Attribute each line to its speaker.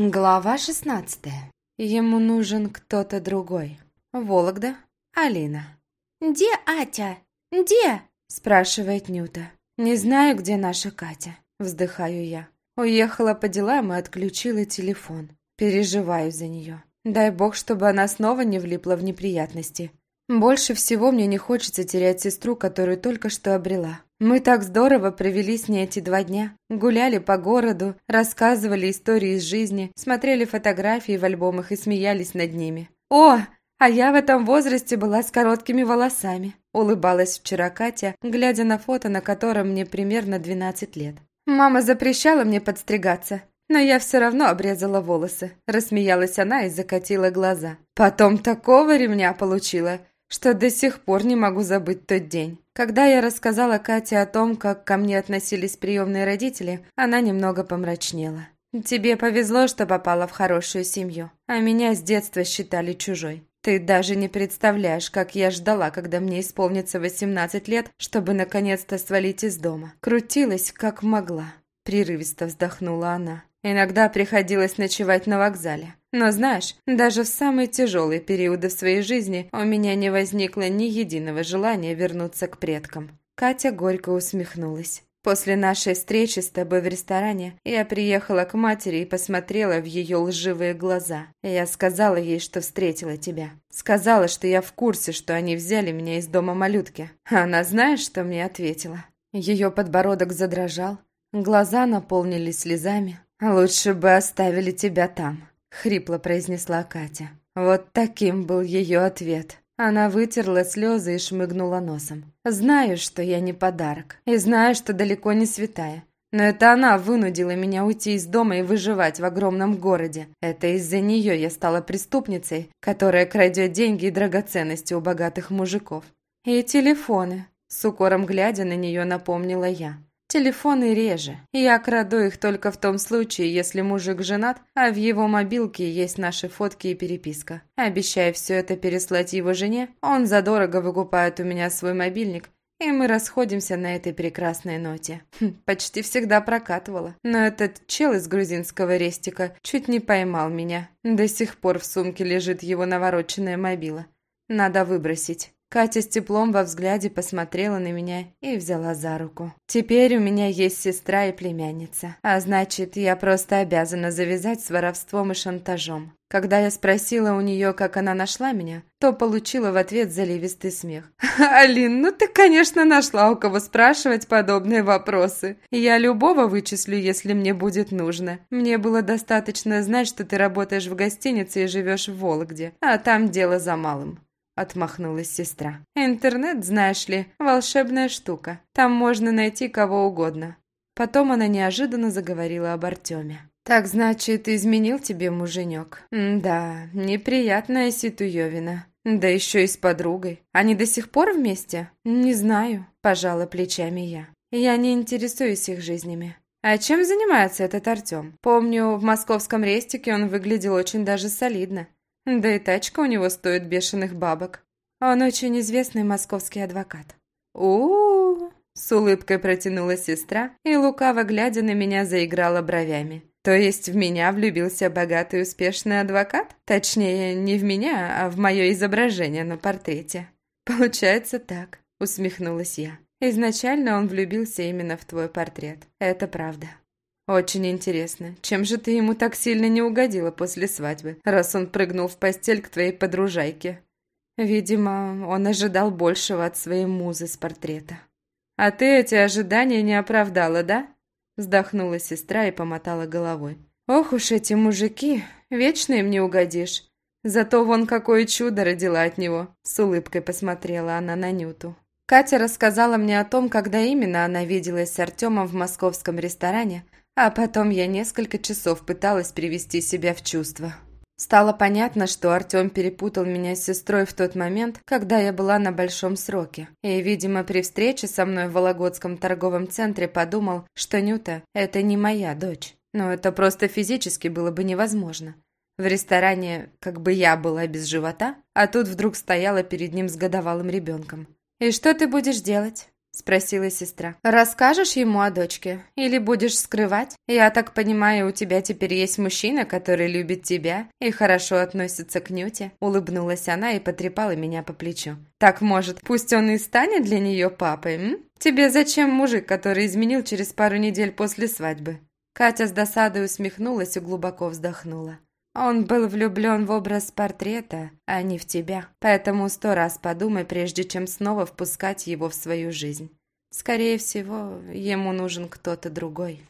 Speaker 1: Глава шестнадцатая. Ему нужен кто-то другой. Вологда, Алина.
Speaker 2: «Где Атя? Где?» – спрашивает Нюта.
Speaker 1: «Не знаю, где наша Катя», – вздыхаю я. Уехала по делам и отключила телефон. Переживаю за нее. Дай бог, чтобы она снова не влипла в неприятности. Больше всего мне не хочется терять сестру, которую только что обрела. Мы так здорово провели с ней эти два дня. Гуляли по городу, рассказывали истории из жизни, смотрели фотографии в альбомах и смеялись над ними. «О, а я в этом возрасте была с короткими волосами», улыбалась вчера Катя, глядя на фото, на котором мне примерно 12 лет. «Мама запрещала мне подстригаться, но я все равно обрезала волосы», рассмеялась она и закатила глаза. «Потом такого ремня получила, что до сих пор не могу забыть тот день. Когда я рассказала Кате о том, как ко мне относились приемные родители, она немного помрачнела. «Тебе повезло, что попала в хорошую семью, а меня с детства считали чужой. Ты даже не представляешь, как я ждала, когда мне исполнится 18 лет, чтобы наконец-то свалить из дома. Крутилась, как могла». Прерывисто вздохнула она. Иногда приходилось ночевать на вокзале. Но знаешь, даже в самые тяжелые периоды в своей жизни у меня не возникло ни единого желания вернуться к предкам. Катя горько усмехнулась. После нашей встречи с тобой в ресторане я приехала к матери и посмотрела в ее лживые глаза. Я сказала ей, что встретила тебя. Сказала, что я в курсе, что они взяли меня из дома малютки. Она знаешь, что мне ответила? Ее подбородок задрожал, глаза наполнились слезами, «Лучше бы оставили тебя там», — хрипло произнесла Катя. Вот таким был ее ответ. Она вытерла слезы и шмыгнула носом. «Знаю, что я не подарок, и знаю, что далеко не святая. Но это она вынудила меня уйти из дома и выживать в огромном городе. Это из-за нее я стала преступницей, которая крадет деньги и драгоценности у богатых мужиков. И телефоны. С укором глядя на нее напомнила я. Телефоны реже. Я краду их только в том случае, если мужик женат, а в его мобилке есть наши фотки и переписка. Обещая все это переслать его жене, он задорого выкупает у меня свой мобильник, и мы расходимся на этой прекрасной ноте. Хм, почти всегда прокатывала. Но этот чел из грузинского рестика чуть не поймал меня. До сих пор в сумке лежит его навороченная мобила. Надо выбросить. Катя с теплом во взгляде посмотрела на меня и взяла за руку. «Теперь у меня есть сестра и племянница, а значит, я просто обязана завязать с воровством и шантажом». Когда я спросила у нее, как она нашла меня, то получила в ответ заливистый смех. «Алин, ну ты, конечно, нашла у кого спрашивать подобные вопросы. Я любого вычислю, если мне будет нужно. Мне было достаточно знать, что ты работаешь в гостинице и живешь в Вологде, а там дело за малым отмахнулась сестра. «Интернет, знаешь ли, волшебная штука. Там можно найти кого угодно». Потом она неожиданно заговорила об Артеме. «Так, значит, изменил тебе муженек?» «Да, неприятная ситуевина. Да еще и с подругой. Они до сих пор вместе?» «Не знаю», – пожала плечами я. «Я не интересуюсь их жизнями». «А чем занимается этот Артем? Помню, в московском рестике он выглядел очень даже солидно. Да и тачка у него стоит бешеных бабок. Он очень известный московский адвокат. у у, с улыбкой протянула сестра и, лукаво глядя на меня, заиграла бровями. То есть в меня влюбился богатый успешный адвокат? Точнее, не в меня, а в мое изображение на портрете. Получается так, усмехнулась я. Изначально он влюбился именно в твой портрет. Это правда. «Очень интересно, чем же ты ему так сильно не угодила после свадьбы, раз он прыгнул в постель к твоей подружайке?» Видимо, он ожидал большего от своей музы с портрета. «А ты эти ожидания не оправдала, да?» Вздохнула сестра и помотала головой. «Ох уж эти мужики, вечно им не угодишь. Зато вон какое чудо родила от него!» С улыбкой посмотрела она на Нюту. Катя рассказала мне о том, когда именно она виделась с Артемом в московском ресторане, а потом я несколько часов пыталась привести себя в чувство. Стало понятно, что Артем перепутал меня с сестрой в тот момент, когда я была на большом сроке. И, видимо, при встрече со мной в Вологодском торговом центре подумал, что Нюта – это не моя дочь. Но это просто физически было бы невозможно. В ресторане как бы я была без живота, а тут вдруг стояла перед ним с годовалым ребенком. «И что ты будешь делать?» – спросила сестра. «Расскажешь ему о дочке? Или будешь скрывать? Я так понимаю, у тебя теперь есть мужчина, который любит тебя и хорошо относится к Нюте?» Улыбнулась она и потрепала меня по плечу. «Так, может, пусть он и станет для нее папой, м? Тебе зачем мужик, который изменил через пару недель после свадьбы?» Катя с досадой усмехнулась и глубоко вздохнула. Он был влюблен в образ портрета, а не в тебя. Поэтому сто раз подумай, прежде чем снова впускать его в свою жизнь. Скорее всего, ему нужен кто-то другой.